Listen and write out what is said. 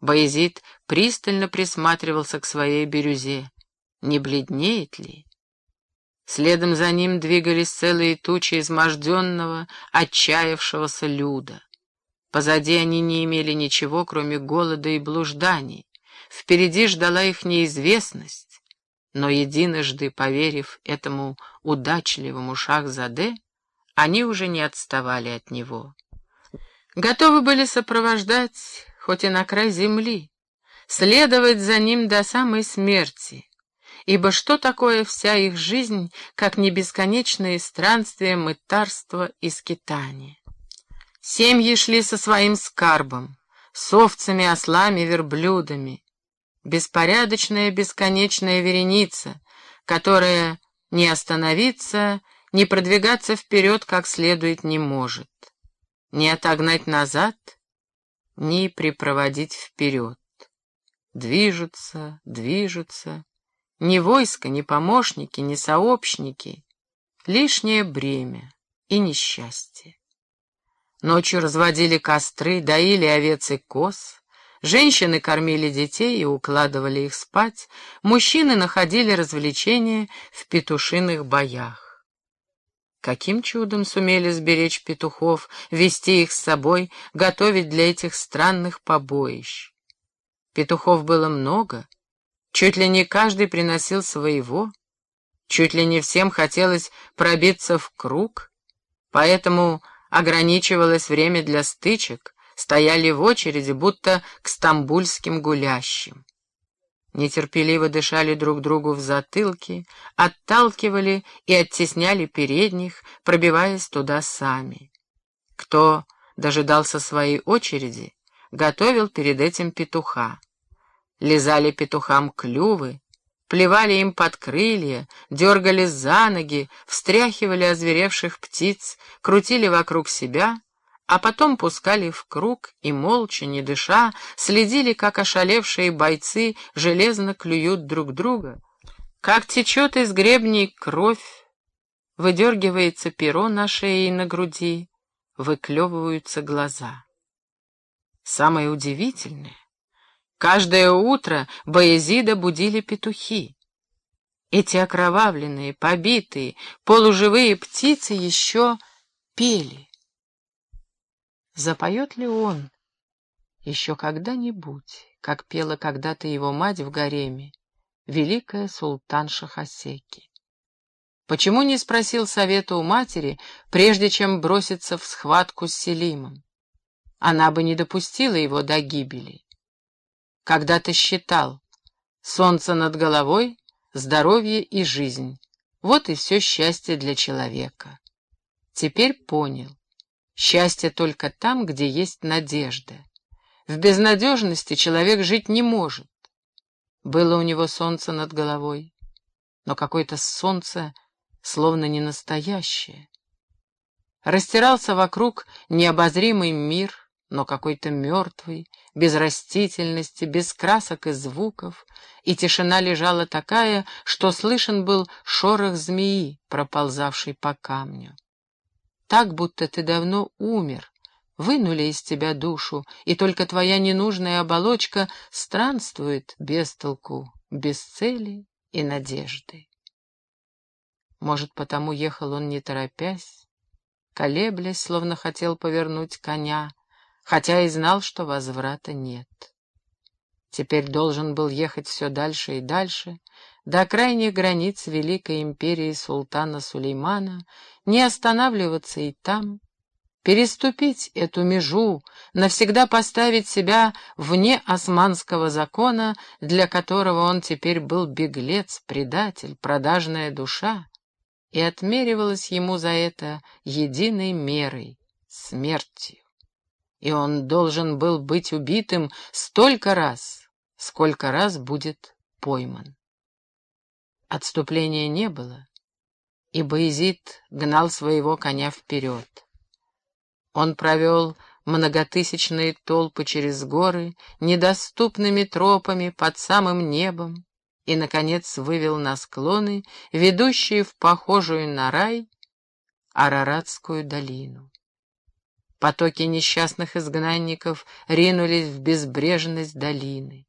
Боязид пристально присматривался к своей бирюзе. Не бледнеет ли? Следом за ним двигались целые тучи изможденного, отчаявшегося люда. Позади они не имели ничего, кроме голода и блужданий. Впереди ждала их неизвестность, но единожды, поверив этому удачливому Шахзаде, они уже не отставали от него. Готовы были сопровождать, хоть и на край земли, следовать за ним до самой смерти, ибо что такое вся их жизнь, как не бесконечные странствия, мытарства и скитания? Семьи шли со своим скарбом, с овцами, ослами, верблюдами. Беспорядочная бесконечная вереница, которая не остановиться, не продвигаться вперед как следует не может, не отогнать назад, не припроводить вперед. Движутся, движутся, ни войско, ни помощники, ни сообщники, лишнее бремя и несчастье. Ночью разводили костры, доили овец и коз, женщины кормили детей и укладывали их спать, мужчины находили развлечения в петушиных боях. Каким чудом сумели сберечь петухов, вести их с собой, готовить для этих странных побоищ? Петухов было много, чуть ли не каждый приносил своего, чуть ли не всем хотелось пробиться в круг, поэтому ограничивалось время для стычек, стояли в очереди, будто к стамбульским гулящим. Нетерпеливо дышали друг другу в затылки, отталкивали и оттесняли передних, пробиваясь туда сами. Кто дожидался своей очереди, готовил перед этим петуха. Лизали петухам клювы, плевали им под крылья, дергали за ноги, встряхивали озверевших птиц, крутили вокруг себя, а потом пускали в круг и, молча, не дыша, следили, как ошалевшие бойцы железно клюют друг друга, как течет из гребней кровь, выдергивается перо на шее и на груди, выклевываются глаза. Самое удивительное, Каждое утро Боязида будили петухи. Эти окровавленные, побитые, полуживые птицы еще пели. Запоет ли он еще когда-нибудь, как пела когда-то его мать в гареме, великая султанша Хасеки? Почему не спросил совета у матери, прежде чем броситься в схватку с Селимом? Она бы не допустила его до гибели. Когда-то считал, солнце над головой, здоровье и жизнь. Вот и все счастье для человека. Теперь понял, счастье только там, где есть надежда. В безнадежности человек жить не может. Было у него солнце над головой, но какое-то солнце словно не настоящее. Растирался вокруг необозримый мир — но какой-то мертвый, без растительности, без красок и звуков, и тишина лежала такая, что слышен был шорох змеи, проползавшей по камню. Так, будто ты давно умер, вынули из тебя душу, и только твоя ненужная оболочка странствует без толку, без цели и надежды. Может, потому ехал он не торопясь, колеблясь, словно хотел повернуть коня, хотя и знал, что возврата нет. Теперь должен был ехать все дальше и дальше, до крайних границ Великой империи султана Сулеймана, не останавливаться и там, переступить эту межу, навсегда поставить себя вне османского закона, для которого он теперь был беглец, предатель, продажная душа, и отмеривалась ему за это единой мерой — смертью. И он должен был быть убитым столько раз, сколько раз будет пойман. Отступления не было, и Боязид гнал своего коня вперед. Он провел многотысячные толпы через горы, недоступными тропами под самым небом, и, наконец, вывел на склоны, ведущие в похожую на рай Араратскую долину. Потоки несчастных изгнанников ринулись в безбрежность долины.